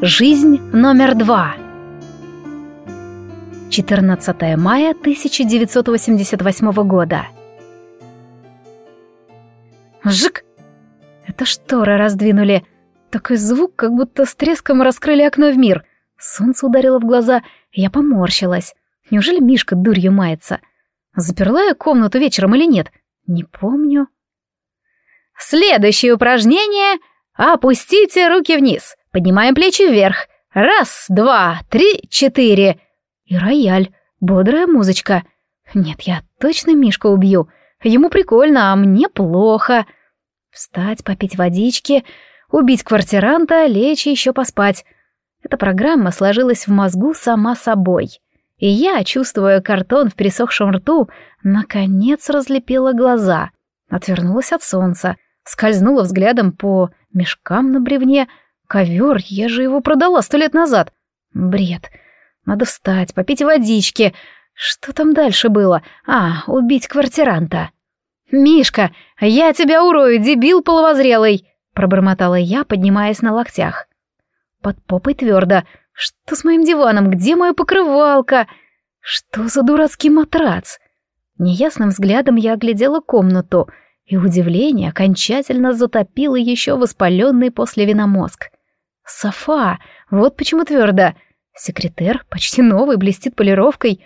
Жизнь номер два. 14 мая 1988 года. Жик! Это шторы раздвинули. Такой звук, как будто с треском раскрыли окно в мир. Солнце ударило в глаза, я поморщилась. Неужели Мишка дурью мается? Заперла я комнату вечером или нет? Не помню. Следующее упражнение — опустите руки вниз. Поднимаем плечи вверх. Раз, два, три, четыре. И рояль. Бодрая музычка. Нет, я точно Мишку убью. Ему прикольно, а мне плохо. Встать, попить водички, убить квартиранта, лечь и еще поспать. Эта программа сложилась в мозгу сама собой. И я, чувствуя картон в пересохшем рту, наконец разлепила глаза. Отвернулась от солнца, скользнула взглядом по мешкам на бревне, Ковер, я же его продала сто лет назад. Бред. Надо встать, попить водички. Что там дальше было? А, убить квартиранта. «Мишка, я тебя урою, дебил половозрелый!» Пробормотала я, поднимаясь на локтях. Под попой твердо. «Что с моим диваном? Где моя покрывалка? Что за дурацкий матрац?» Неясным взглядом я оглядела комнату, и удивление окончательно затопило еще воспаленный после вина мозг. Софа, вот почему твердо. Секретер, почти новый, блестит полировкой.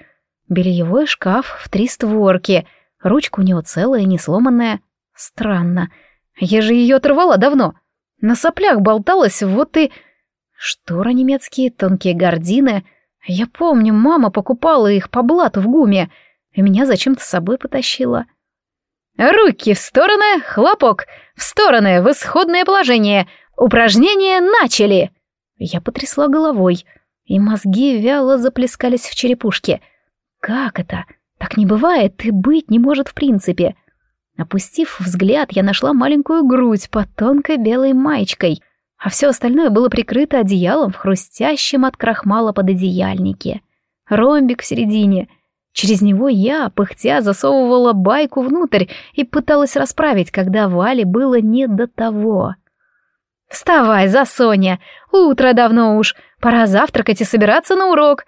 Бельевой шкаф в три створки. Ручка у него целая, не сломанная. Странно. Я же ее оторвала давно. На соплях болталась, вот и... Шторы немецкие, тонкие гардины. Я помню, мама покупала их по блату в гуме, и меня зачем-то с собой потащила. «Руки в стороны, хлопок, в стороны, в исходное положение, Упражнения начали!» Я потрясла головой, и мозги вяло заплескались в черепушке. «Как это? Так не бывает и быть не может в принципе!» Опустив взгляд, я нашла маленькую грудь под тонкой белой маечкой, а все остальное было прикрыто одеялом в хрустящем от крахмала пододеяльнике. Ромбик в середине. Через него я, пыхтя, засовывала байку внутрь и пыталась расправить, когда Вале было не до того. «Вставай, за Соня! Утро давно уж! Пора завтракать и собираться на урок!»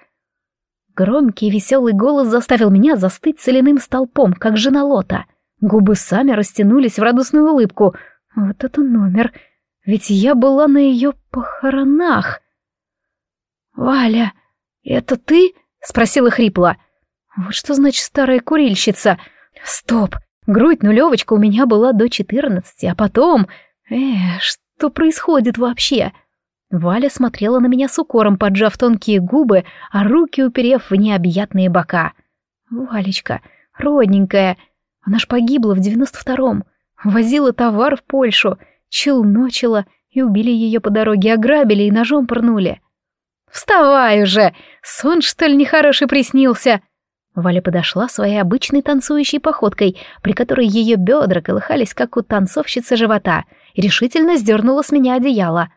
Громкий веселый голос заставил меня застыть соляным столпом, как жена Лота. Губы сами растянулись в радостную улыбку. Вот это номер! Ведь я была на ее похоронах. «Валя, это ты?» — спросила хрипло. «Вот что значит старая курильщица. Стоп! Грудь нулевочка у меня была до четырнадцати, а потом... Э, что что происходит вообще? Валя смотрела на меня с укором, поджав тонкие губы, а руки уперев в необъятные бока. Валечка, родненькая, она ж погибла в девяносто втором. Возила товар в Польшу, челночила, и убили ее по дороге, ограбили и ножом пырнули. «Вставай уже! Сон, что ли, нехороший приснился?» Валя подошла своей обычной танцующей походкой, при которой ее бедра колыхались, как у танцовщицы живота, и решительно сдернула с меня одеяло.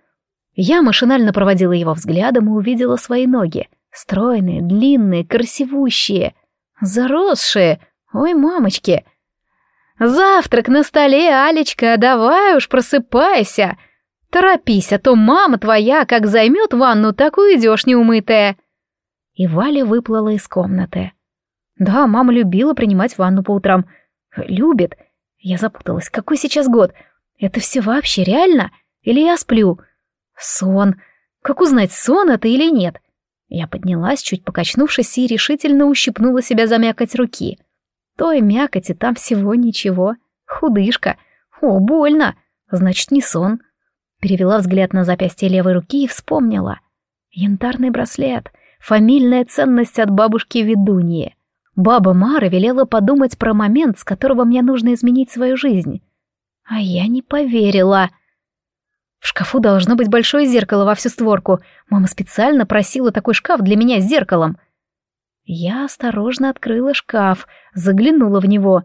Я машинально проводила его взглядом и увидела свои ноги. Стройные, длинные, красивущие. Заросшие. Ой, мамочки. «Завтрак на столе, Алечка, давай уж просыпайся. Торопись, а то мама твоя как займет ванну, так уйдешь неумытая». И Валя выплыла из комнаты. Да, мама любила принимать ванну по утрам. Любит. Я запуталась. Какой сейчас год? Это все вообще реально? Или я сплю? Сон. Как узнать, сон это или нет? Я поднялась, чуть покачнувшись, и решительно ущипнула себя за мякоть руки. Той мякоти там всего ничего. Худышка. О, больно. Значит, не сон. Перевела взгляд на запястье левой руки и вспомнила. Янтарный браслет. Фамильная ценность от бабушки Ведуньи. Баба Мара велела подумать про момент, с которого мне нужно изменить свою жизнь. А я не поверила. В шкафу должно быть большое зеркало во всю створку. Мама специально просила такой шкаф для меня с зеркалом. Я осторожно открыла шкаф, заглянула в него.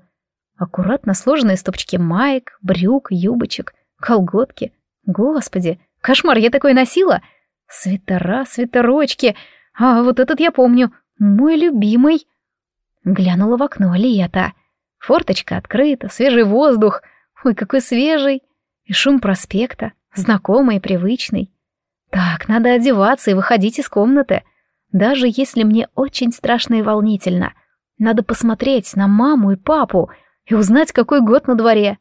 Аккуратно сложенные стопочки маек, брюк, юбочек, колготки. Господи, кошмар, я такое носила? Свитера, свитерочки. А вот этот я помню, мой любимый. Глянула в окно лето. Форточка открыта, свежий воздух. Ой, какой свежий. И шум проспекта, знакомый и привычный. Так, надо одеваться и выходить из комнаты. Даже если мне очень страшно и волнительно. Надо посмотреть на маму и папу и узнать, какой год на дворе.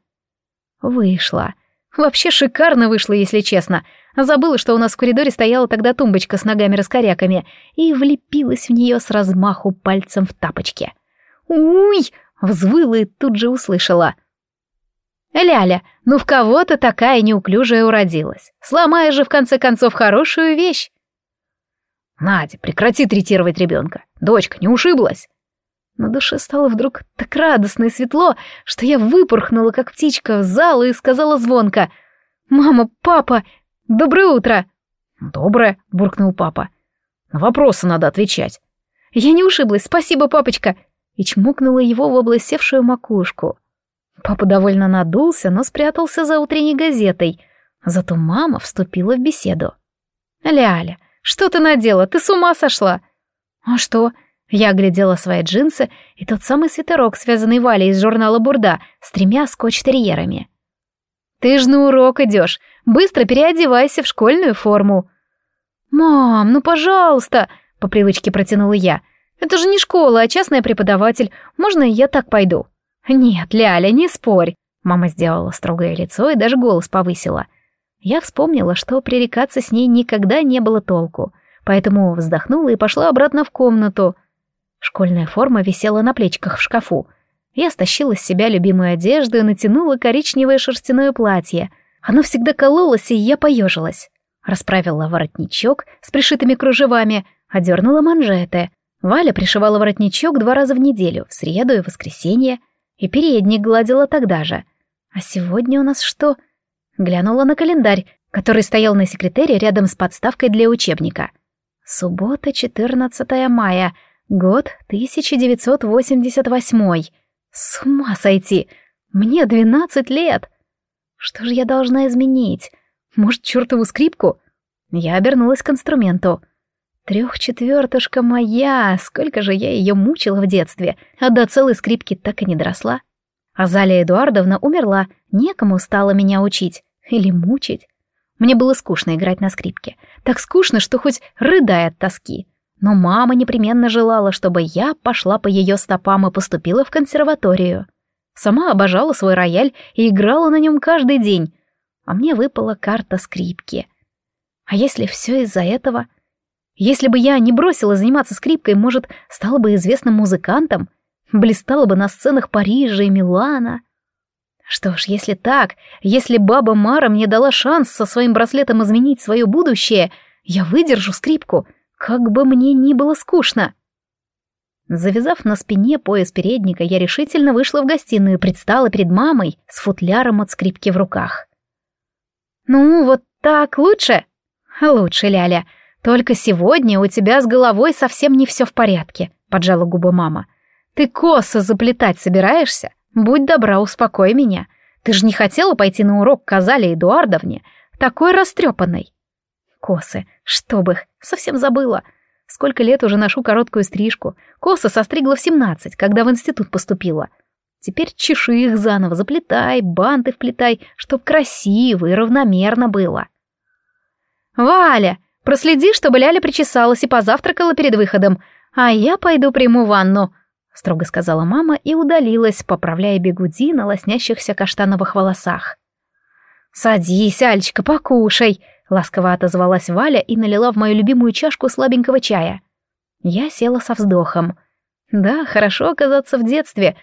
Вышла. Вообще шикарно вышло, если честно. Забыла, что у нас в коридоре стояла тогда тумбочка с ногами-раскоряками, и влепилась в нее с размаху пальцем в тапочке. «Уй!» — взвыла и тут же услышала. «Ляля, ну в кого то такая неуклюжая уродилась? Сломаешь же в конце концов хорошую вещь!» «Надя, прекрати третировать ребенка. Дочка не ушиблась?» На душе стало вдруг так радостно и светло, что я выпорхнула, как птичка, в зал и сказала звонко. «Мама, папа, доброе утро!» «Доброе», — буркнул папа. «На вопросы надо отвечать». «Я не ушиблась, спасибо, папочка!» И чмокнула его в облысевшую макушку. Папа довольно надулся, но спрятался за утренней газетой. Зато мама вступила в беседу. «Ляля, что ты надела? Ты с ума сошла?» «А что?» Я оглядела свои джинсы и тот самый свитерок, связанный Валей из журнала «Бурда» с тремя скотч-терьерами. «Ты ж на урок идешь. Быстро переодевайся в школьную форму». «Мам, ну пожалуйста!» — по привычке протянула я. «Это же не школа, а частный преподаватель. Можно я так пойду?» «Нет, Ляля, не спорь!» Мама сделала строгое лицо и даже голос повысила. Я вспомнила, что пререкаться с ней никогда не было толку, поэтому вздохнула и пошла обратно в комнату — Школьная форма висела на плечиках в шкафу. Я стащила с себя любимую одежду и натянула коричневое шерстяное платье. Оно всегда кололось, и я поежилась. Расправила воротничок с пришитыми кружевами, одернула манжеты. Валя пришивала воротничок два раза в неделю, в среду и воскресенье, и передник гладила тогда же. А сегодня у нас что? Глянула на календарь, который стоял на секретаре рядом с подставкой для учебника. Суббота, 14 мая — Год 1988. С ума сойти! Мне 12 лет! Что же я должна изменить? Может, чертову скрипку? Я обернулась к инструменту. Трехчетвертушка моя, сколько же я ее мучила в детстве, а до целой скрипки так и не доросла. Азалия Эдуардовна умерла, некому стало меня учить или мучить. Мне было скучно играть на скрипке. Так скучно, что хоть рыдай от тоски. Но мама непременно желала, чтобы я пошла по ее стопам и поступила в консерваторию. Сама обожала свой рояль и играла на нем каждый день. А мне выпала карта скрипки. А если все из-за этого? Если бы я не бросила заниматься скрипкой, может, стала бы известным музыкантом? Блистала бы на сценах Парижа и Милана? Что ж, если так, если баба Мара мне дала шанс со своим браслетом изменить свое будущее, я выдержу скрипку — как бы мне ни было скучно. Завязав на спине пояс передника, я решительно вышла в гостиную и предстала перед мамой с футляром от скрипки в руках. «Ну, вот так лучше?» «Лучше, Ляля. Только сегодня у тебя с головой совсем не все в порядке», — поджала губы мама. «Ты косо заплетать собираешься? Будь добра, успокой меня. Ты же не хотела пойти на урок к Азале Эдуардовне, такой растрепанной». Косы, чтоб их, совсем забыла. Сколько лет уже ношу короткую стрижку. Косы состригла в семнадцать, когда в институт поступила. Теперь чеши их заново, заплетай, банты вплетай, чтоб красиво и равномерно было. «Валя, проследи, чтобы Ляля причесалась и позавтракала перед выходом, а я пойду приму ванну», — строго сказала мама и удалилась, поправляя бегуди на лоснящихся каштановых волосах. «Садись, Альчика, покушай», Ласково отозвалась Валя и налила в мою любимую чашку слабенького чая. Я села со вздохом. Да, хорошо оказаться в детстве,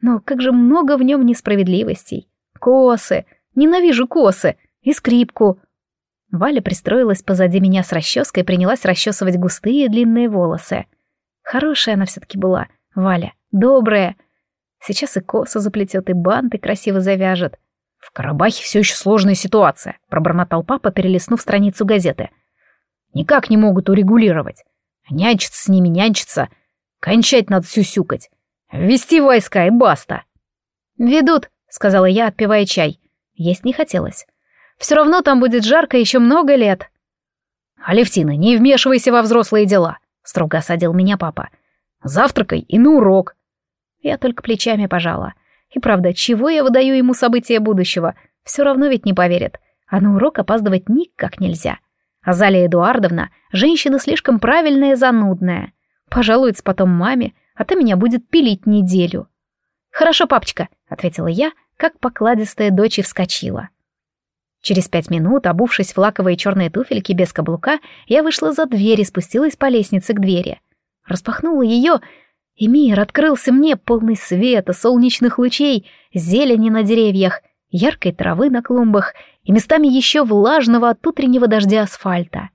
но как же много в нем несправедливостей. Косы, ненавижу косы, и скрипку. Валя пристроилась позади меня с расческой и принялась расчесывать густые длинные волосы. Хорошая она все-таки была, Валя, добрая. Сейчас и косы заплетет, и банты красиво завяжет. «В Карабахе все еще сложная ситуация», — пробормотал папа, перелистнув страницу газеты. «Никак не могут урегулировать. Нянчиться с ними, нянчиться. Кончать надо сюсюкать. Ввести войска и баста». «Ведут», — сказала я, отпивая чай. Есть не хотелось. «Все равно там будет жарко еще много лет». «Алевтина, не вмешивайся во взрослые дела», — строго осадил меня папа. «Завтракай и на урок». Я только плечами пожала. И правда, чего я выдаю ему события будущего? Все равно ведь не поверит. А на урок опаздывать никак нельзя. Азалия Эдуардовна — женщина слишком правильная и занудная. Пожалуется потом маме, а то меня будет пилить неделю. «Хорошо, папочка», — ответила я, как покладистая дочь и вскочила. Через пять минут, обувшись в лаковые черные туфельки без каблука, я вышла за дверь и спустилась по лестнице к двери. Распахнула ее, и мир открылся мне полный света, солнечных лучей, зелени на деревьях, яркой травы на клумбах и местами еще влажного от утреннего дождя асфальта.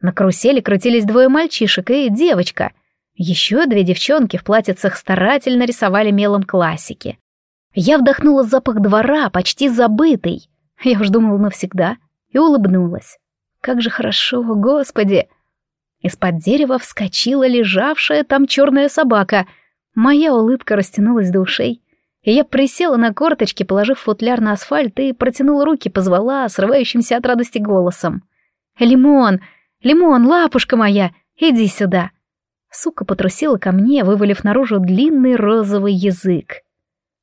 На карусели крутились двое мальчишек и девочка. Еще две девчонки в платьицах старательно рисовали мелом классики. Я вдохнула запах двора, почти забытый. Я уж думала навсегда, и улыбнулась. Как же хорошо, господи! Из-под дерева вскочила лежавшая там черная собака. Моя улыбка растянулась до ушей. Я присела на корточки, положив футляр на асфальт, и протянула руки, позвала срывающимся от радости голосом. «Лимон! Лимон, лапушка моя! Иди сюда!» Сука потрусила ко мне, вывалив наружу длинный розовый язык.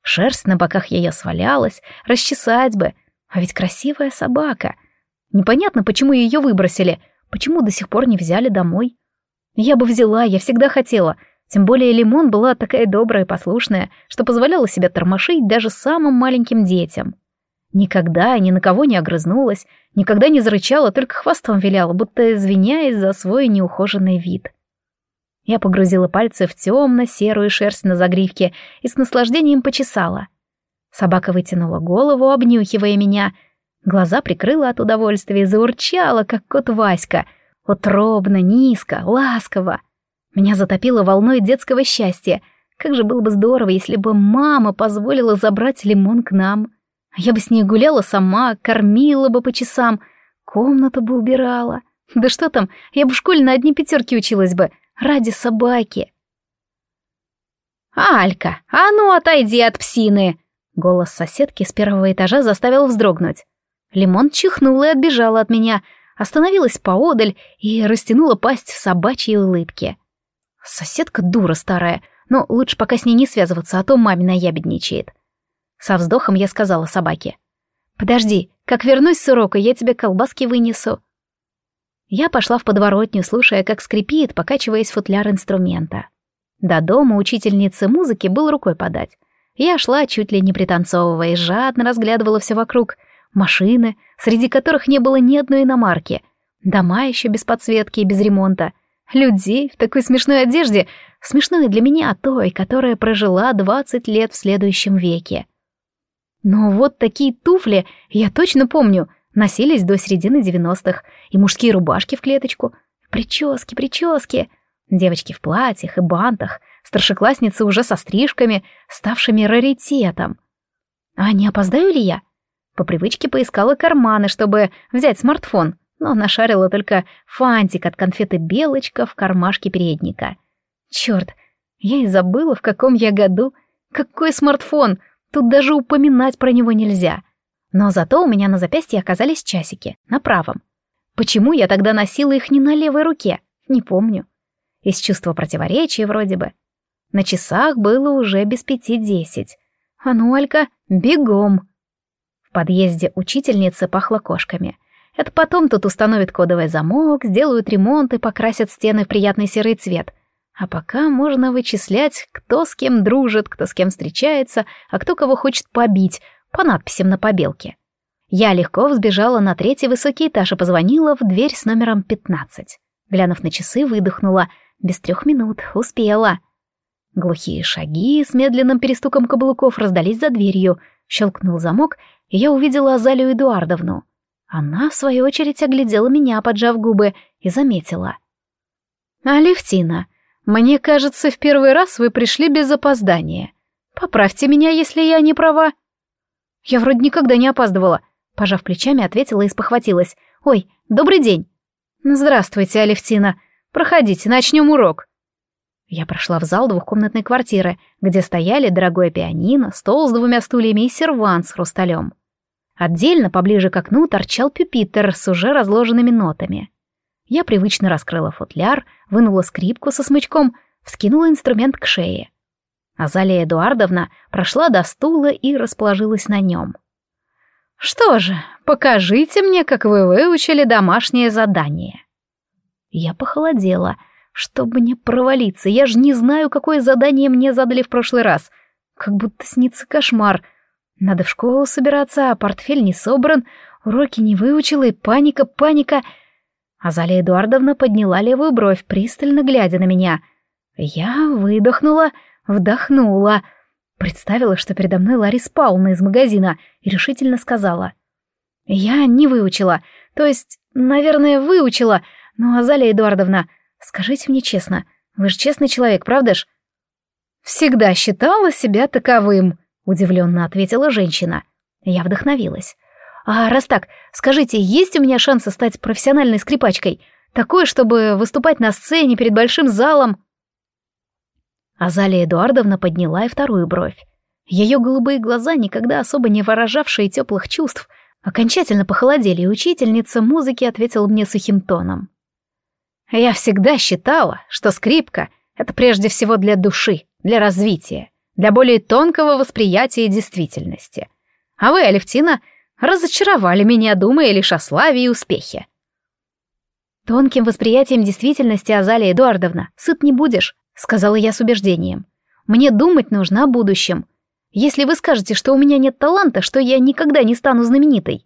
Шерсть на боках ее свалялась, расчесать бы. А ведь красивая собака. Непонятно, почему ее выбросили — Почему до сих пор не взяли домой? Я бы взяла, я всегда хотела. Тем более Лимон была такая добрая и послушная, что позволяла себя тормошить даже самым маленьким детям. Никогда ни на кого не огрызнулась, никогда не зарычала, только хвостом виляла, будто извиняясь за свой неухоженный вид. Я погрузила пальцы в темно-серую шерсть на загривке и с наслаждением почесала. Собака вытянула голову, обнюхивая меня, Глаза прикрыла от удовольствия и заурчала, как кот Васька. Утробно, низко, ласково. Меня затопило волной детского счастья. Как же было бы здорово, если бы мама позволила забрать лимон к нам. Я бы с ней гуляла сама, кормила бы по часам, комнату бы убирала. Да что там, я бы в школе на одни пятерки училась бы, ради собаки. «Алька, а ну отойди от псины!» Голос соседки с первого этажа заставил вздрогнуть. Лимон чихнула и отбежала от меня, остановилась поодаль и растянула пасть в собачьей улыбке. Соседка дура старая, но лучше пока с ней не связываться, а то маме наябедничает. Со вздохом я сказала собаке. «Подожди, как вернусь с урока, я тебе колбаски вынесу». Я пошла в подворотню, слушая, как скрипит, покачиваясь футляр инструмента. До дома учительницы музыки был рукой подать. Я шла, чуть ли не пританцовывая, и жадно разглядывала все вокруг, машины, среди которых не было ни одной иномарки, дома еще без подсветки и без ремонта, людей в такой смешной одежде, смешной для меня той, которая прожила 20 лет в следующем веке. Но вот такие туфли, я точно помню, носились до середины 90-х, и мужские рубашки в клеточку, прически, прически, девочки в платьях и бантах, старшеклассницы уже со стрижками, ставшими раритетом. А не опоздаю ли я? По привычке поискала карманы, чтобы взять смартфон, но нашарила только фантик от конфеты «Белочка» в кармашке передника. Черт, я и забыла, в каком я году. Какой смартфон? Тут даже упоминать про него нельзя. Но зато у меня на запястье оказались часики, на правом. Почему я тогда носила их не на левой руке? Не помню. Из чувства противоречия вроде бы. На часах было уже без пяти десять. А ну, Алька, бегом! Подъезде учительницы пахло кошками. Это потом тут установят кодовый замок, сделают ремонт и покрасят стены в приятный серый цвет. А пока можно вычислять, кто с кем дружит, кто с кем встречается, а кто кого хочет побить, по надписям на побелке. Я легко взбежала на третий высокий этаж и позвонила в дверь с номером 15. Глянув на часы, выдохнула. Без трех минут. Успела. Глухие шаги с медленным перестуком каблуков раздались за дверью. Щелкнул замок, и я увидела Азалию Эдуардовну. Она, в свою очередь, оглядела меня, поджав губы, и заметила. «Алевтина, мне кажется, в первый раз вы пришли без опоздания. Поправьте меня, если я не права». «Я вроде никогда не опаздывала», — пожав плечами, ответила и спохватилась. «Ой, добрый день». «Здравствуйте, Алевтина. Проходите, начнем урок». Я прошла в зал двухкомнатной квартиры, где стояли дорогое пианино, стол с двумя стульями и сервант с хрусталем. Отдельно, поближе к окну, торчал пюпитер с уже разложенными нотами. Я привычно раскрыла футляр, вынула скрипку со смычком, вскинула инструмент к шее. Азалия Эдуардовна прошла до стула и расположилась на нем. Что же, покажите мне, как вы выучили домашнее задание. Я похолодела. Чтобы не провалиться, я же не знаю, какое задание мне задали в прошлый раз. Как будто снится кошмар. Надо в школу собираться, а портфель не собран, уроки не выучила, и паника, паника. Азалия Эдуардовна подняла левую бровь, пристально глядя на меня. Я выдохнула, вдохнула — Представила, что передо мной Ларис Пауна из магазина, и решительно сказала. «Я не выучила. То есть, наверное, выучила. Но, Азалия Эдуардовна, скажите мне честно, вы же честный человек, правда ж?» «Всегда считала себя таковым», — удивленно ответила женщина. Я вдохновилась. «А раз так, скажите, есть у меня шансы стать профессиональной скрипачкой? Такой, чтобы выступать на сцене перед большим залом?» Азалия Эдуардовна подняла и вторую бровь. Ее голубые глаза, никогда особо не выражавшие теплых чувств, окончательно похолодели, и учительница музыки ответила мне сухим тоном. «Я всегда считала, что скрипка — это прежде всего для души, для развития, для более тонкого восприятия действительности. А вы, Алевтина, разочаровали меня, думая лишь о славе и успехе». «Тонким восприятием действительности, Азалия Эдуардовна, сыт не будешь», — сказала я с убеждением. «Мне думать нужно о будущем. Если вы скажете, что у меня нет таланта, что я никогда не стану знаменитой».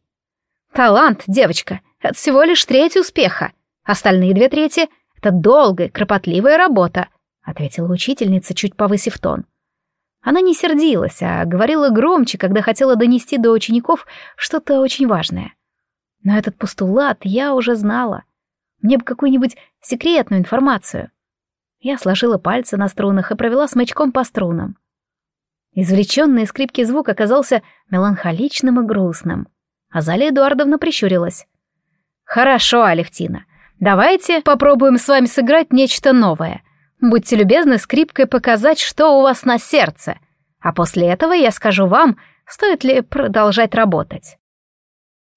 «Талант, девочка, это всего лишь треть успеха. Остальные две трети — это долгая, кропотливая работа», — ответила учительница, чуть повысив тон. Она не сердилась, а говорила громче, когда хотела донести до учеников что-то очень важное. Но этот постулат я уже знала. Мне бы какую-нибудь секретную информацию. Я сложила пальцы на струнах и провела смычком по струнам. Извлеченный из скрипки звук оказался меланхоличным и грустным. Азалия Эдуардовна прищурилась. «Хорошо, Алевтина, давайте попробуем с вами сыграть нечто новое. Будьте любезны скрипкой показать, что у вас на сердце, а после этого я скажу вам, стоит ли продолжать работать».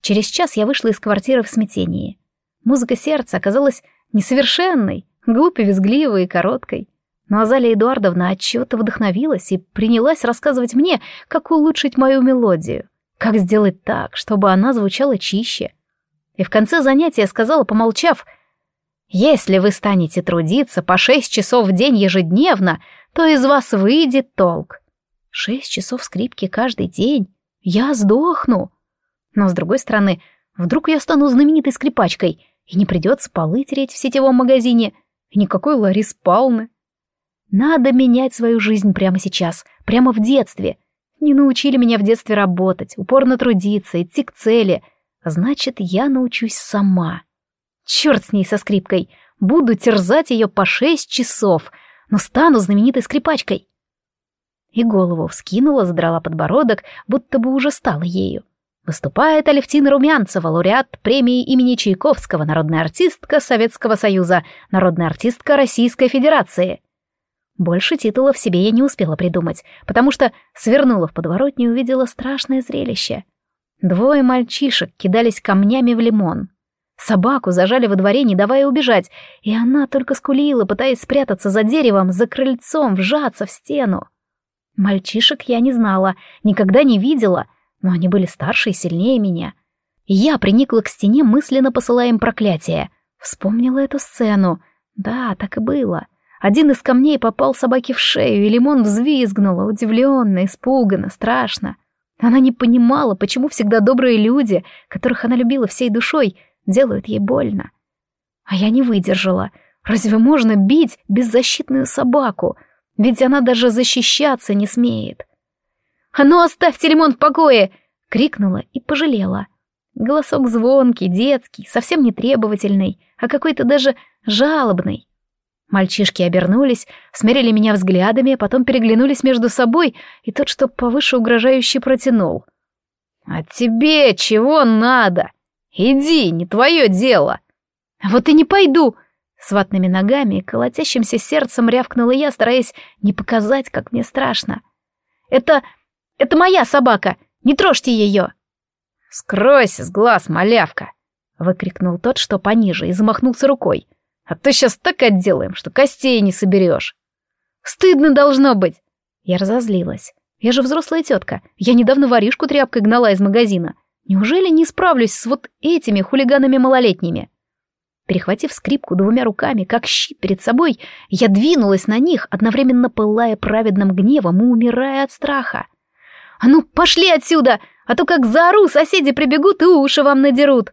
Через час я вышла из квартиры в смятении. Музыка сердца оказалась несовершенной, глупо визгливой и короткой. Но Азалия Эдуардовна отчего-то вдохновилась и принялась рассказывать мне, как улучшить мою мелодию, как сделать так, чтобы она звучала чище. И в конце занятия сказала, помолчав, «Если вы станете трудиться по шесть часов в день ежедневно, то из вас выйдет толк. Шесть часов скрипки каждый день. Я сдохну. Но, с другой стороны, вдруг я стану знаменитой скрипачкой, и не придется полы тереть в сетевом магазине, и никакой Ларис Палны. Надо менять свою жизнь прямо сейчас, прямо в детстве. Не научили меня в детстве работать, упорно трудиться, идти к цели. Значит, я научусь сама. Черт с ней со скрипкой. Буду терзать ее по шесть часов, но стану знаменитой скрипачкой. И голову вскинула, задрала подбородок, будто бы уже стала ею. Выступает Алевтина Румянцева, лауреат премии имени Чайковского, народная артистка Советского Союза, народная артистка Российской Федерации. Больше титулов себе я не успела придумать, потому что свернула в подворотню и увидела страшное зрелище. Двое мальчишек кидались камнями в лимон. Собаку зажали во дворе, не давая убежать, и она только скулила, пытаясь спрятаться за деревом, за крыльцом, вжаться в стену. Мальчишек я не знала, никогда не видела — но они были старше и сильнее меня. Я приникла к стене, мысленно посылая им проклятие. Вспомнила эту сцену. Да, так и было. Один из камней попал собаке в шею, и Лимон взвизгнула, удивленно, испуганно, страшно. Она не понимала, почему всегда добрые люди, которых она любила всей душой, делают ей больно. А я не выдержала. Разве можно бить беззащитную собаку? Ведь она даже защищаться не смеет. «А ну оставьте лимон в покое!» — крикнула и пожалела. Голосок звонкий, детский, совсем не требовательный, а какой-то даже жалобный. Мальчишки обернулись, смерили меня взглядами, а потом переглянулись между собой, и тот, что повыше угрожающе протянул. «А тебе чего надо? Иди, не твое дело!» «Вот и не пойду!» С ватными ногами и колотящимся сердцем рявкнула я, стараясь не показать, как мне страшно. «Это это моя собака! Не трожьте ее!» «Скройся с глаз, малявка!» — выкрикнул тот, что пониже, и замахнулся рукой. «А то сейчас так отделаем, что костей не соберешь!» «Стыдно должно быть!» Я разозлилась. «Я же взрослая тетка. Я недавно воришку тряпкой гнала из магазина. Неужели не справлюсь с вот этими хулиганами малолетними? Перехватив скрипку двумя руками, как щит перед собой, я двинулась на них, одновременно пылая праведным гневом и умирая от страха. «А ну, пошли отсюда! А то как заору, соседи прибегут и уши вам надерут!»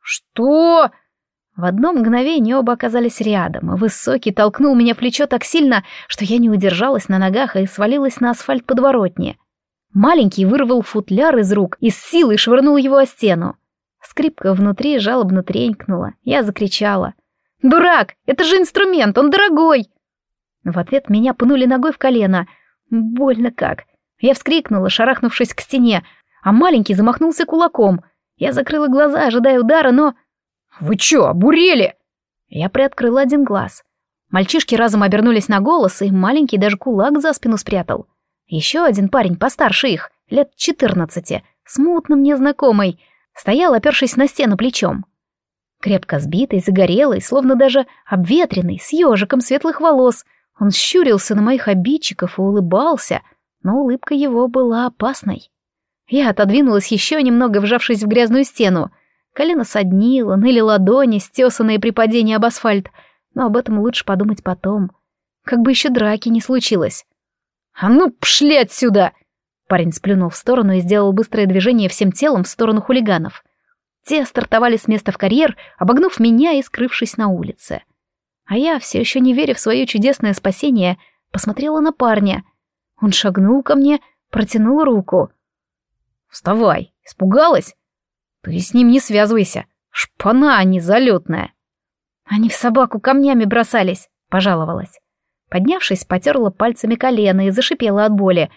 «Что?» В одно мгновение оба оказались рядом, и высокий толкнул меня плечо так сильно, что я не удержалась на ногах и свалилась на асфальт подворотни. Маленький вырвал футляр из рук и с силой швырнул его о стену. Скрипка внутри жалобно тренькнула. Я закричала. «Дурак! Это же инструмент! Он дорогой!» В ответ меня пнули ногой в колено. Больно как. Я вскрикнула, шарахнувшись к стене, а маленький замахнулся кулаком. Я закрыла глаза, ожидая удара, но... «Вы чё, обурели?» Я приоткрыла один глаз. Мальчишки разом обернулись на голос, и маленький даже кулак за спину спрятал. Еще один парень постарше их, лет четырнадцати, смутно мне знакомый, стоял, опершись на стену плечом. Крепко сбитый, загорелый, словно даже обветренный, с ежиком светлых волос, он щурился на моих обидчиков и улыбался, но улыбка его была опасной. Я отодвинулась еще немного, вжавшись в грязную стену. Колено соднило, ныли ладони, стесанные при падении об асфальт, но об этом лучше подумать потом. Как бы еще драки не случилось. «А ну, пшли отсюда!» Парень сплюнул в сторону и сделал быстрое движение всем телом в сторону хулиганов. Те стартовали с места в карьер, обогнув меня и скрывшись на улице. А я, все еще не веря в свое чудесное спасение, посмотрела на парня. Он шагнул ко мне, протянул руку. «Вставай! Испугалась? Ты с ним не связывайся. Шпана, а не залетная!» «Они в собаку камнями бросались», — пожаловалась. Поднявшись, потерла пальцами колено и зашипела от боли.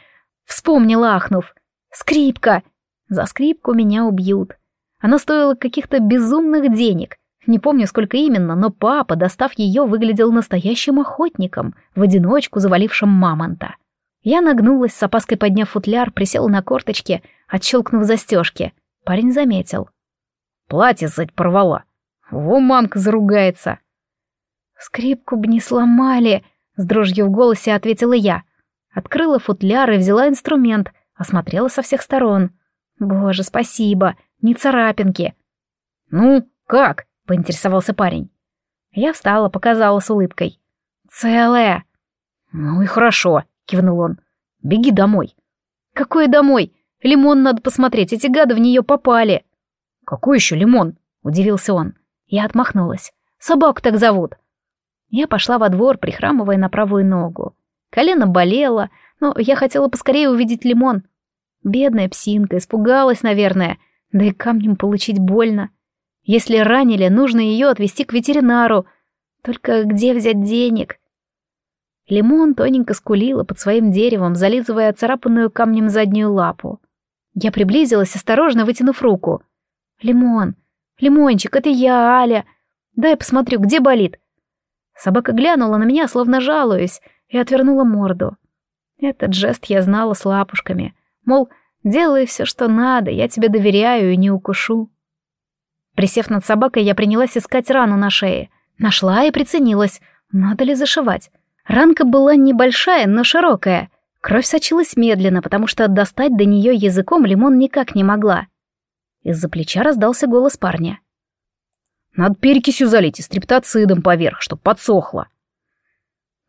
Вспомнила, ахнув. «Скрипка!» За скрипку меня убьют. Она стоила каких-то безумных денег. Не помню, сколько именно, но папа, достав ее, выглядел настоящим охотником, в одиночку завалившим мамонта. Я нагнулась, с опаской подняв футляр, присела на корточки, отщелкнув застежки. Парень заметил. «Платье, зать, порвала. Во мамка заругается». «Скрипку б не сломали», с дрожью в голосе ответила я. Открыла футляр и взяла инструмент, осмотрела со всех сторон. Боже, спасибо, не царапинки. Ну, как? поинтересовался парень. Я встала, показала с улыбкой. Целая. Ну и хорошо, кивнул он. Беги домой. Какой домой? Лимон надо посмотреть, эти гады в нее попали. Какой еще лимон? удивился он. Я отмахнулась. Собаку так зовут. Я пошла во двор, прихрамывая на правую ногу. Колено болело, но я хотела поскорее увидеть лимон. Бедная псинка, испугалась, наверное, да и камнем получить больно. Если ранили, нужно ее отвезти к ветеринару. Только где взять денег? Лимон тоненько скулила под своим деревом, зализывая царапанную камнем заднюю лапу. Я приблизилась, осторожно вытянув руку. «Лимон! Лимончик, это я, Аля! Дай посмотрю, где болит?» Собака глянула на меня, словно жалуясь, и отвернула морду. Этот жест я знала с лапушками. Мол, делай все, что надо, я тебе доверяю и не укушу. Присев над собакой, я принялась искать рану на шее. Нашла и приценилась, надо ли зашивать. Ранка была небольшая, но широкая. Кровь сочилась медленно, потому что достать до нее языком лимон никак не могла. Из-за плеча раздался голос парня. Надо перекисью залить и стриптоцидом поверх, чтоб подсохло.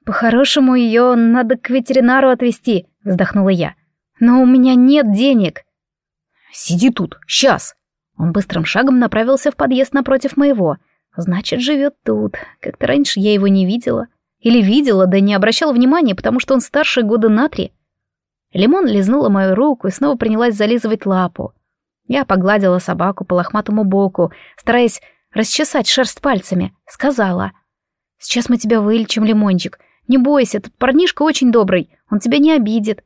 По-хорошему ее надо к ветеринару отвезти, вздохнула я. Но у меня нет денег. Сиди тут, сейчас. Он быстрым шагом направился в подъезд напротив моего. Значит, живет тут. Как-то раньше я его не видела. Или видела, да не обращала внимания, потому что он старше года на три. Лимон лизнула мою руку и снова принялась зализывать лапу. Я погладила собаку по лохматому боку, стараясь расчесать шерсть пальцами, сказала. «Сейчас мы тебя вылечим, Лимончик. Не бойся, этот парнишка очень добрый, он тебя не обидит».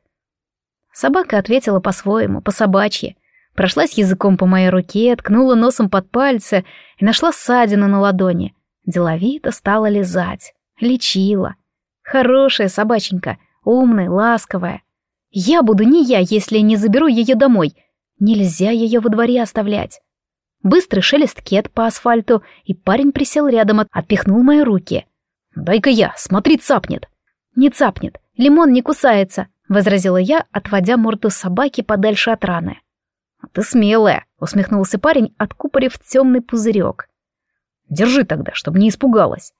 Собака ответила по-своему, по-собачьи. Прошлась языком по моей руке, ткнула носом под пальцы и нашла ссадину на ладони. Деловито стала лизать. Лечила. Хорошая собаченька, умная, ласковая. Я буду не я, если не заберу ее домой. Нельзя ее во дворе оставлять. Быстрый шелест кет по асфальту, и парень присел рядом, отпихнул мои руки. «Дай-ка я, смотри, цапнет!» «Не цапнет, лимон не кусается», — возразила я, отводя морду собаки подальше от раны. «А ты смелая», — усмехнулся парень, откупорив темный пузырек. «Держи тогда, чтобы не испугалась».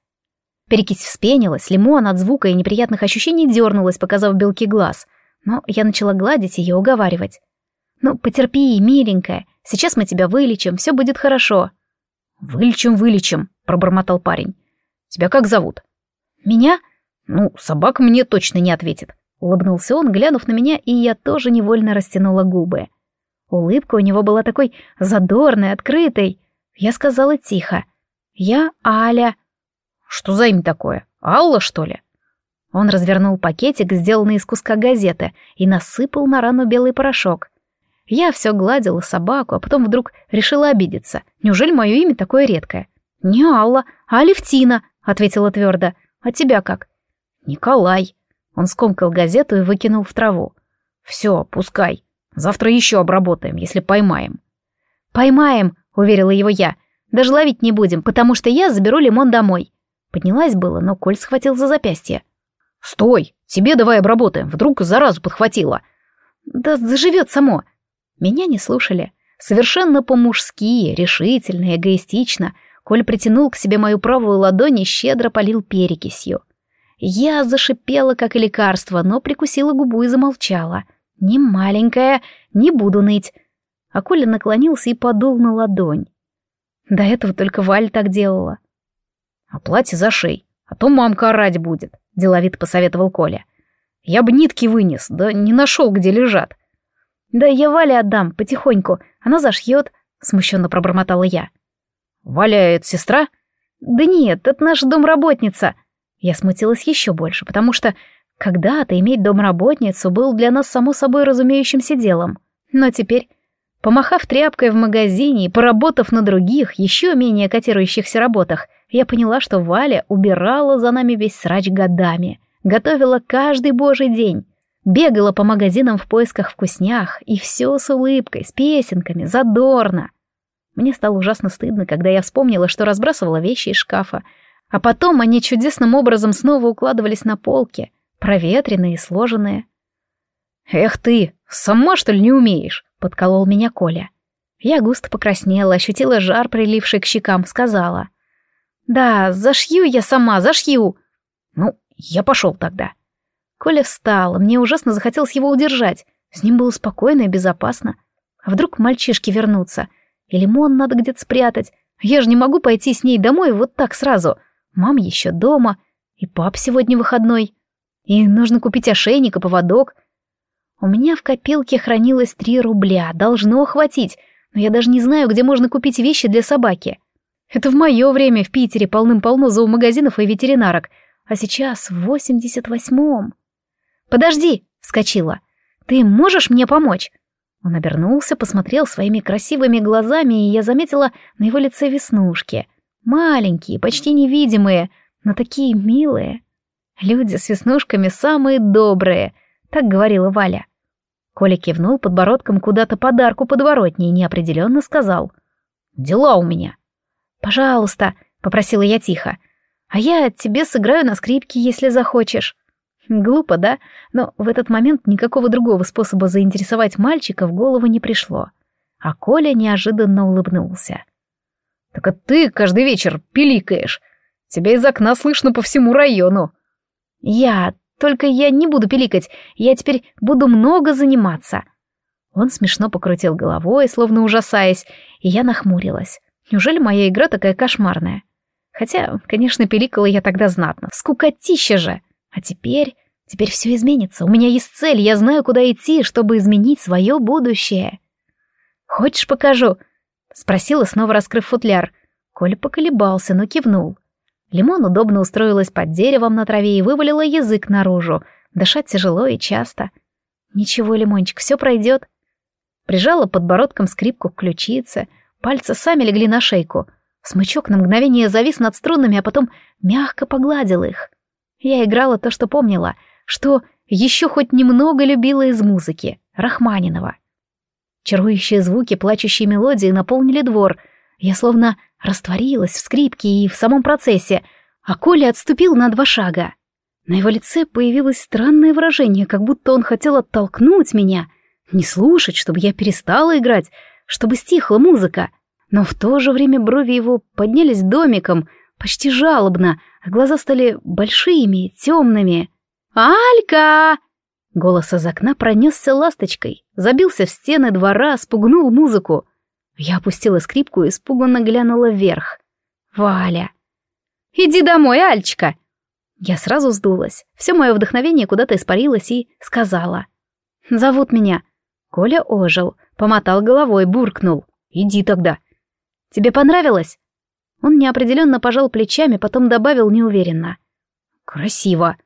Перекись вспенилась, лимон от звука и неприятных ощущений дернулась, показав белки глаз. Но я начала гладить ее, уговаривать. «Ну, потерпи, миленькая, сейчас мы тебя вылечим, все будет хорошо». «Вылечим, вылечим», — пробормотал парень. «Тебя как зовут?» «Меня?» «Ну, собака мне точно не ответит», — улыбнулся он, глянув на меня, и я тоже невольно растянула губы. Улыбка у него была такой задорной, открытой. Я сказала тихо. «Я Аля». «Что за имя такое? Алла, что ли?» Он развернул пакетик, сделанный из куска газеты, и насыпал на рану белый порошок. Я все гладила собаку, а потом вдруг решила обидеться. Неужели мое имя такое редкое? «Не Алла, а Алевтина», — ответила твердо. «А тебя как?» «Николай». Он скомкал газету и выкинул в траву. «Все, пускай. Завтра еще обработаем, если поймаем». «Поймаем», — уверила его я. «Даже ловить не будем, потому что я заберу лимон домой». Поднялась было, но Коль схватил за запястье. «Стой! Тебе давай обработаем, вдруг заразу подхватила». «Да заживет само». Меня не слушали. Совершенно по-мужски, решительно, эгоистично. Коль притянул к себе мою правую ладонь и щедро полил перекисью. Я зашипела, как и лекарство, но прикусила губу и замолчала. «Не маленькая, не буду ныть». А Коля наклонился и подул на ладонь. До этого только Валь так делала. «А платье зашей, а то мамка орать будет», — деловито посоветовал Коля. «Я бы нитки вынес, да не нашел, где лежат». «Да я Вале отдам, потихоньку, она зашьет», — смущенно пробормотала я. «Валя — это сестра?» «Да нет, это наша домработница», я смутилась еще больше, потому что когда-то иметь домработницу был для нас само собой разумеющимся делом. Но теперь, помахав тряпкой в магазине и поработав на других, еще менее котирующихся работах, я поняла, что Валя убирала за нами весь срач годами, готовила каждый божий день, бегала по магазинам в поисках вкуснях, и все с улыбкой, с песенками, задорно. Мне стало ужасно стыдно, когда я вспомнила, что разбрасывала вещи из шкафа, а потом они чудесным образом снова укладывались на полки, проветренные и сложенные. «Эх ты, сама что ли не умеешь?» — подколол меня Коля. Я густо покраснела, ощутила жар, приливший к щекам, сказала. «Да, зашью я сама, зашью!» «Ну, я пошел тогда». Коля встал, мне ужасно захотелось его удержать. С ним было спокойно и безопасно. А вдруг мальчишки вернутся? И лимон надо где-то спрятать. Я же не могу пойти с ней домой вот так сразу. Мам еще дома, и пап сегодня выходной. И нужно купить ошейник и поводок. У меня в копилке хранилось три рубля, должно хватить, но я даже не знаю, где можно купить вещи для собаки. Это в мое время в Питере полным-полно зоомагазинов и ветеринарок, а сейчас в восемьдесят восьмом. «Подожди!» — вскочила. «Ты можешь мне помочь?» Он обернулся, посмотрел своими красивыми глазами, и я заметила на его лице веснушки — Маленькие, почти невидимые, но такие милые. Люди с веснушками самые добрые, так говорила Валя. Коля кивнул подбородком куда-то подарку подворотни и неопределенно сказал. «Дела у меня». «Пожалуйста», — попросила я тихо. «А я тебе сыграю на скрипке, если захочешь». Глупо, да? Но в этот момент никакого другого способа заинтересовать мальчика в голову не пришло. А Коля неожиданно улыбнулся. Так а ты каждый вечер пиликаешь. Тебя из окна слышно по всему району. Я, только я не буду пиликать, я теперь буду много заниматься. Он смешно покрутил головой, словно ужасаясь, и я нахмурилась. Неужели моя игра такая кошмарная? Хотя, конечно, пиликала я тогда знатно. Скукотища же. А теперь... Теперь все изменится. У меня есть цель, я знаю, куда идти, чтобы изменить свое будущее. Хочешь, покажу? Спросила, снова раскрыв футляр. Коля поколебался, но кивнул. Лимон удобно устроилась под деревом на траве и вывалила язык наружу. Дышать тяжело и часто. Ничего, Лимончик, все пройдет. Прижала подбородком скрипку к ключице, пальцы сами легли на шейку. Смычок на мгновение завис над струнами, а потом мягко погладил их. Я играла то, что помнила, что еще хоть немного любила из музыки, Рахманинова. Чарующие звуки плачущей мелодии наполнили двор. Я словно растворилась в скрипке и в самом процессе, а Коля отступил на два шага. На его лице появилось странное выражение, как будто он хотел оттолкнуть меня. Не слушать, чтобы я перестала играть, чтобы стихла музыка. Но в то же время брови его поднялись домиком, почти жалобно, а глаза стали большими, темными. «Алька!» Голос из окна пронесся ласточкой, забился в стены двора, спугнул музыку. Я опустила скрипку и испуганно глянула вверх. «Валя!» «Иди домой, Альчика!» Я сразу сдулась. Все мое вдохновение куда-то испарилось и сказала. «Зовут меня». Коля ожил, помотал головой, буркнул. «Иди тогда». «Тебе понравилось?» Он неопределенно пожал плечами, потом добавил неуверенно. «Красиво».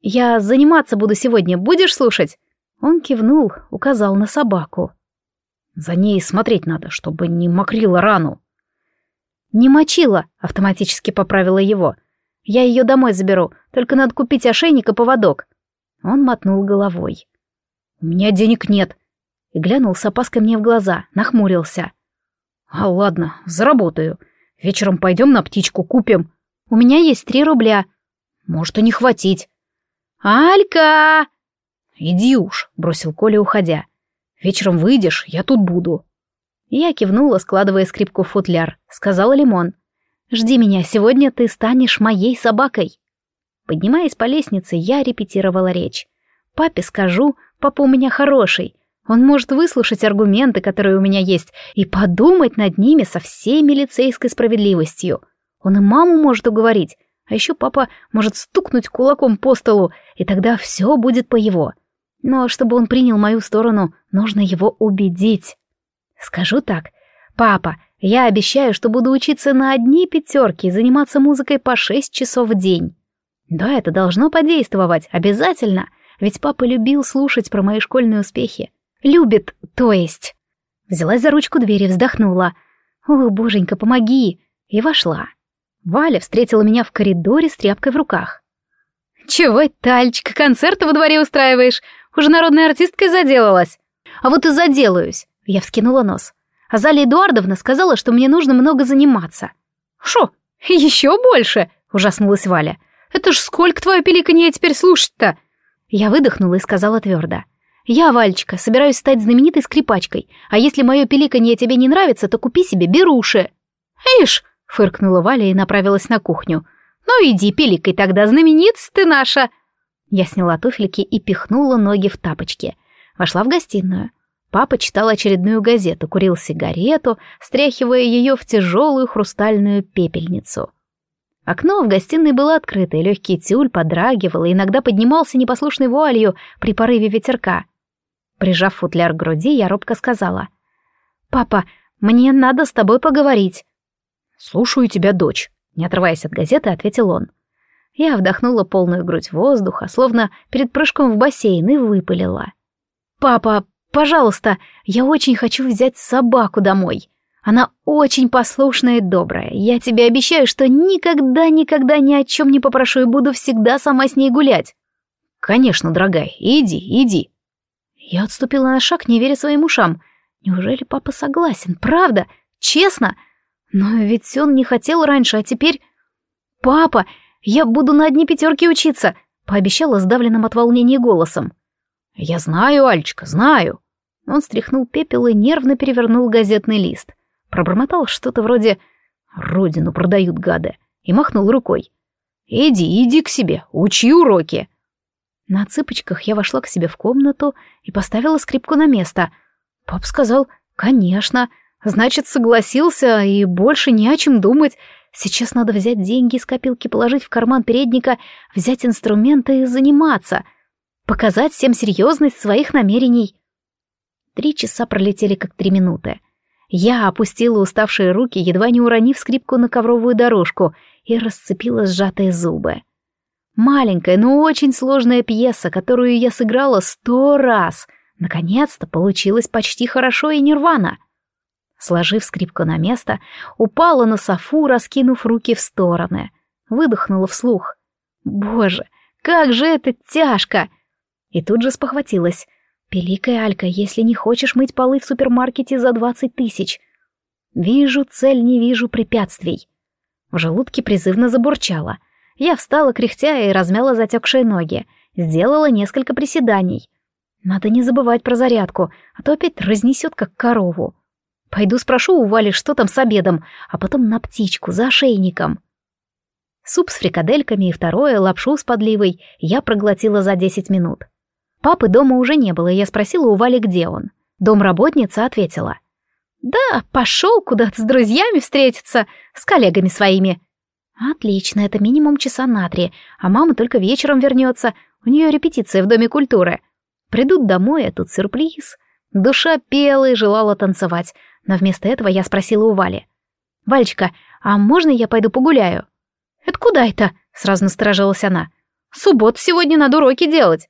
«Я заниматься буду сегодня, будешь слушать?» Он кивнул, указал на собаку. «За ней смотреть надо, чтобы не мокрила рану». «Не мочила», — автоматически поправила его. «Я ее домой заберу, только надо купить ошейник и поводок». Он мотнул головой. «У меня денег нет», и глянул с опаской мне в глаза, нахмурился. «А ладно, заработаю. Вечером пойдем на птичку купим. У меня есть три рубля. Может и не хватить. Алька! Иди уж, бросил Коля, уходя. Вечером выйдешь, я тут буду. Я кивнула, складывая скрипку в футляр. Сказала Лимон. Жди меня, сегодня ты станешь моей собакой. Поднимаясь по лестнице, я репетировала речь. Папе скажу, папа у меня хороший, он может выслушать аргументы, которые у меня есть, и подумать над ними со всей милицейской справедливостью. Он и маму может уговорить, а еще папа может стукнуть кулаком по столу, и тогда все будет по его. Но чтобы он принял мою сторону, нужно его убедить. Скажу так. «Папа, я обещаю, что буду учиться на одни пятерки и заниматься музыкой по шесть часов в день». Да, это должно подействовать, обязательно, ведь папа любил слушать про мои школьные успехи. Любит, то есть. Взялась за ручку двери, вздохнула. «О, боженька, помоги!» И вошла. Валя встретила меня в коридоре с тряпкой в руках. «Чего, Тальчика, концерты во дворе устраиваешь? Уже народной артисткой заделалась?» «А вот и заделаюсь!» Я вскинула нос. А Заля Эдуардовна сказала, что мне нужно много заниматься. «Шо, еще больше?» — ужаснулась Валя. «Это ж сколько твое пеликанье теперь слушать-то?» Я выдохнула и сказала твердо. «Я, Вальчика, собираюсь стать знаменитой скрипачкой, а если мое пиликанье тебе не нравится, то купи себе беруши». «Ишь!» — фыркнула Валя и направилась на кухню. «Ну иди, пиликай тогда, знаменитость ты наша!» Я сняла туфельки и пихнула ноги в тапочки. Вошла в гостиную. Папа читал очередную газету, курил сигарету, стряхивая ее в тяжелую хрустальную пепельницу. Окно в гостиной было открыто, и легкий тюль подрагивал, и иногда поднимался непослушной вуалью при порыве ветерка. Прижав футляр к груди, я робко сказала. «Папа, мне надо с тобой поговорить». «Слушаю тебя, дочь», — не отрываясь от газеты, ответил он. Я вдохнула полную грудь воздуха, словно перед прыжком в бассейн, и выпалила. «Папа, пожалуйста, я очень хочу взять собаку домой. Она очень послушная и добрая. Я тебе обещаю, что никогда-никогда ни о чем не попрошу и буду всегда сама с ней гулять». «Конечно, дорогая, иди, иди», я отступила на шаг, не веря своим ушам. Неужели папа согласен? Правда? Честно? Но ведь он не хотел раньше, а теперь... «Папа, я буду на одни пятерки учиться», — пообещала сдавленным от волнения голосом. «Я знаю, Альчика, знаю». Он стряхнул пепел и нервно перевернул газетный лист. Пробормотал что-то вроде «Родину продают гады» и махнул рукой. «Иди, иди к себе, учи уроки». На цыпочках я вошла к себе в комнату и поставила скрипку на место. Пап сказал «Конечно». Значит, согласился, и больше не о чем думать. Сейчас надо взять деньги из копилки, положить в карман передника, взять инструменты и заниматься. Показать всем серьезность своих намерений. Три часа пролетели как три минуты. Я опустила уставшие руки, едва не уронив скрипку на ковровую дорожку, и расцепила сжатые зубы. Маленькая, но очень сложная пьеса, которую я сыграла сто раз. Наконец-то получилось почти хорошо и нирвана. Сложив скрипку на место, упала на софу, раскинув руки в стороны. Выдохнула вслух. «Боже, как же это тяжко!» И тут же спохватилась. «Пеликая Алька, если не хочешь мыть полы в супермаркете за двадцать тысяч». Вижу цель, не вижу препятствий. В желудке призывно забурчало — я встала, кряхтя, и размяла затекшие ноги. Сделала несколько приседаний. Надо не забывать про зарядку, а то опять разнесет как корову. Пойду спрошу у Вали, что там с обедом, а потом на птичку, за ошейником. Суп с фрикадельками и второе, лапшу с подливой, я проглотила за десять минут. Папы дома уже не было, я спросила у Вали, где он. Домработница ответила. «Да, пошел куда-то с друзьями встретиться, с коллегами своими». «Отлично, это минимум часа на три, а мама только вечером вернется, у нее репетиция в Доме культуры. Придут домой, а тут сюрприз. Душа пела и желала танцевать, но вместо этого я спросила у Вали. «Вальчика, а можно я пойду погуляю?» «Это куда это?» — сразу насторожилась она. «Суббот сегодня надо уроки делать».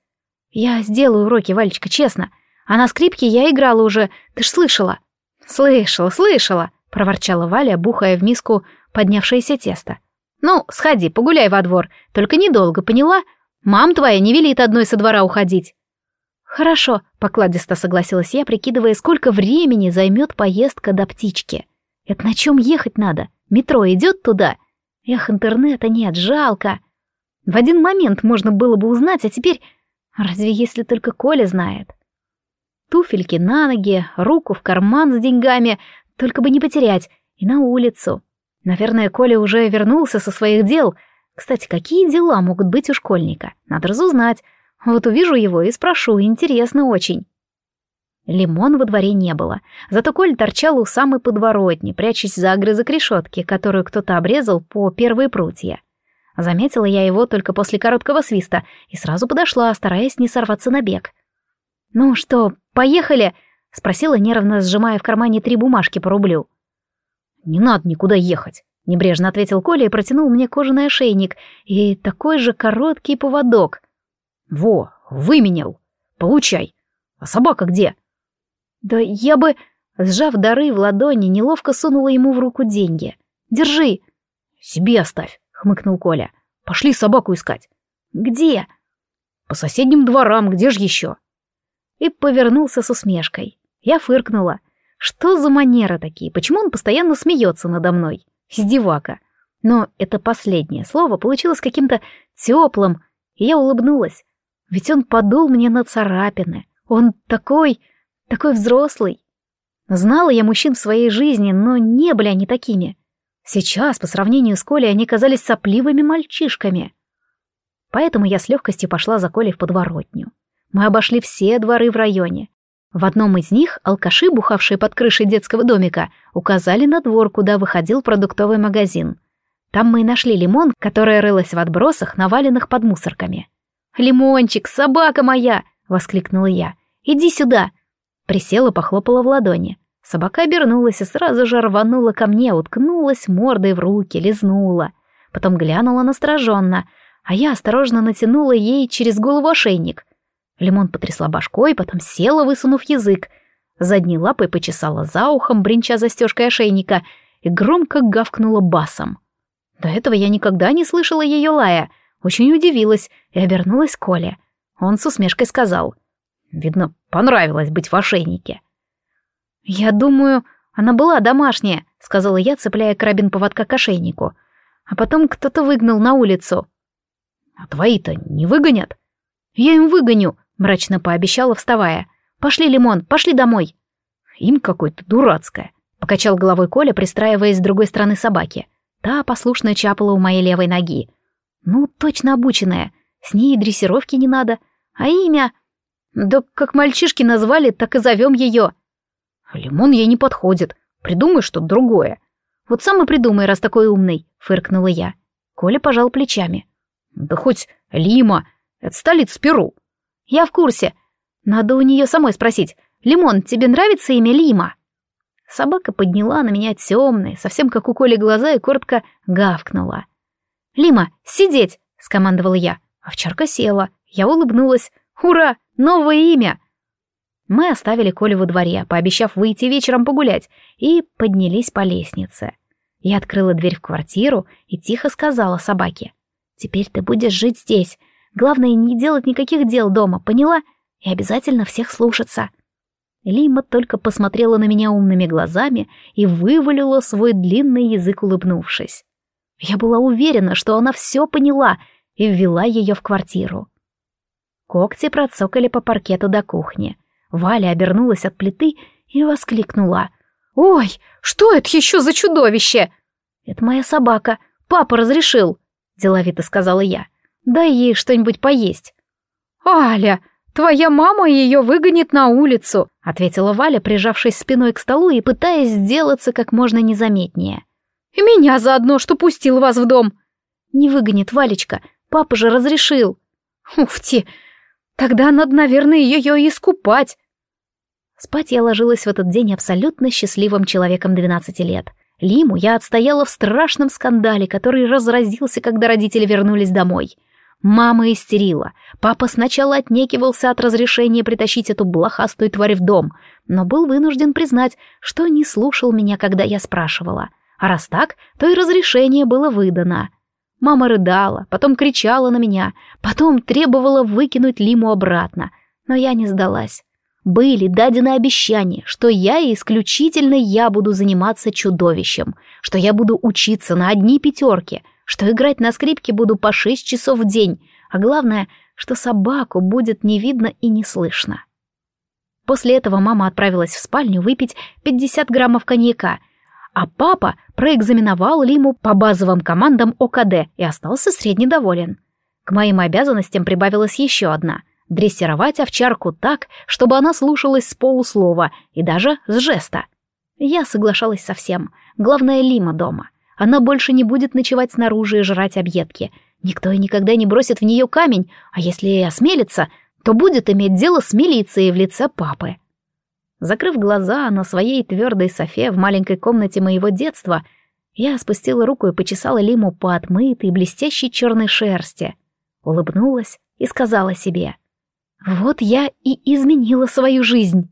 «Я сделаю уроки, Вальчика, честно. А на скрипке я играла уже, ты ж слышала». «Слышала, слышала», — проворчала Валя, бухая в миску поднявшееся тесто. «Ну, сходи, погуляй во двор, только недолго, поняла? Мам твоя не велит одной со двора уходить». «Хорошо», — покладисто согласилась я, прикидывая, сколько времени займет поездка до птички. «Это на чем ехать надо? Метро идет туда?» Эх, интернета нет, жалко. В один момент можно было бы узнать, а теперь... Разве если только Коля знает? Туфельки на ноги, руку в карман с деньгами, только бы не потерять, и на улицу. Наверное, Коля уже вернулся со своих дел. Кстати, какие дела могут быть у школьника? Надо разузнать. Вот увижу его и спрошу, интересно очень. Лимон во дворе не было, зато Коль торчал у самой подворотни, прячась за огрызок решетки, которую кто-то обрезал по первые прутья. Заметила я его только после короткого свиста и сразу подошла, стараясь не сорваться на бег. «Ну что, поехали?» — спросила, нервно сжимая в кармане три бумажки по рублю. «Не надо никуда ехать», — небрежно ответил Коля и протянул мне кожаный ошейник и такой же короткий поводок. «Во, выменял. Получай. А собака где?» «Да я бы...» Сжав дары в ладони, неловко сунула ему в руку деньги. «Держи!» «Себе оставь», — хмыкнул Коля. «Пошли собаку искать». «Где?» «По соседним дворам, где же еще?» И повернулся с усмешкой. Я фыркнула. «Что за манеры такие? Почему он постоянно смеется надо мной? Издевака». Но это последнее слово получилось каким-то теплым, и я улыбнулась. Ведь он подул мне на царапины. Он такой такой взрослый. Знала я мужчин в своей жизни, но не были они такими. Сейчас, по сравнению с Колей, они казались сопливыми мальчишками. Поэтому я с легкостью пошла за Колей в подворотню. Мы обошли все дворы в районе. В одном из них алкаши, бухавшие под крышей детского домика, указали на двор, куда выходил продуктовый магазин. Там мы и нашли лимон, которая рылась в отбросах, наваленных под мусорками. «Лимончик, собака моя!» — воскликнула я. «Иди сюда!» Присела, похлопала в ладони. Собака обернулась и сразу же рванула ко мне, уткнулась мордой в руки, лизнула. Потом глянула настороженно, а я осторожно натянула ей через голову ошейник. Лимон потрясла башкой, потом села, высунув язык. Задней лапой почесала за ухом, бренча застежкой ошейника, и громко гавкнула басом. До этого я никогда не слышала ее лая, очень удивилась и обернулась к Коле. Он с усмешкой сказал. Видно, понравилось быть в ошейнике. «Я думаю, она была домашняя», — сказала я, цепляя карабин поводка к ошейнику. А потом кто-то выгнал на улицу. «А твои-то не выгонят?» «Я им выгоню», — мрачно пообещала, вставая. «Пошли, Лимон, пошли домой». «Им какое-то дурацкое», — покачал головой Коля, пристраиваясь с другой стороны собаки. Та послушно чапала у моей левой ноги. «Ну, точно обученная. С ней и дрессировки не надо. А имя...» Да как мальчишки назвали, так и зовем ее. Лимон ей не подходит. Придумай что-то другое. Вот сам и придумай, раз такой умный, фыркнула я. Коля пожал плечами. Да хоть Лима, это столица Перу. Я в курсе. Надо у нее самой спросить. Лимон, тебе нравится имя Лима? Собака подняла на меня темные, совсем как у Коли глаза, и коротко гавкнула. «Лима, сидеть!» — скомандовала я. Овчарка села. Я улыбнулась. «Ура! Новое имя!» Мы оставили Колю во дворе, пообещав выйти вечером погулять, и поднялись по лестнице. Я открыла дверь в квартиру и тихо сказала собаке. «Теперь ты будешь жить здесь. Главное, не делать никаких дел дома, поняла? И обязательно всех слушаться». Лима только посмотрела на меня умными глазами и вывалила свой длинный язык, улыбнувшись. Я была уверена, что она все поняла и ввела ее в квартиру. Когти процокали по паркету до кухни. Валя обернулась от плиты и воскликнула. «Ой, что это еще за чудовище?» «Это моя собака. Папа разрешил», — деловито сказала я. «Дай ей что-нибудь поесть». «Аля, твоя мама ее выгонит на улицу», — ответила Валя, прижавшись спиной к столу и пытаясь сделаться как можно незаметнее. «И меня заодно, что пустил вас в дом». «Не выгонит, Валечка, папа же разрешил». «Уфти, тогда надо, наверное, ее искупать». Спать я ложилась в этот день абсолютно счастливым человеком 12 лет. Лиму я отстояла в страшном скандале, который разразился, когда родители вернулись домой — Мама истерила. Папа сначала отнекивался от разрешения притащить эту блохастую тварь в дом, но был вынужден признать, что не слушал меня, когда я спрашивала. А раз так, то и разрешение было выдано. Мама рыдала, потом кричала на меня, потом требовала выкинуть Лиму обратно, но я не сдалась. Были дадены обещания, что я и исключительно я буду заниматься чудовищем, что я буду учиться на одни пятерки — что играть на скрипке буду по шесть часов в день, а главное, что собаку будет не видно и не слышно. После этого мама отправилась в спальню выпить 50 граммов коньяка, а папа проэкзаменовал Лиму по базовым командам ОКД и остался среднедоволен. К моим обязанностям прибавилась еще одна — дрессировать овчарку так, чтобы она слушалась с полуслова и даже с жеста. Я соглашалась со всем, главное Лима дома — она больше не будет ночевать снаружи и жрать объедки. Никто и никогда не бросит в нее камень, а если и осмелится, то будет иметь дело с милицией в лице папы. Закрыв глаза на своей твердой софе в маленькой комнате моего детства, я спустила руку и почесала Лиму по отмытой блестящей черной шерсти. Улыбнулась и сказала себе, «Вот я и изменила свою жизнь».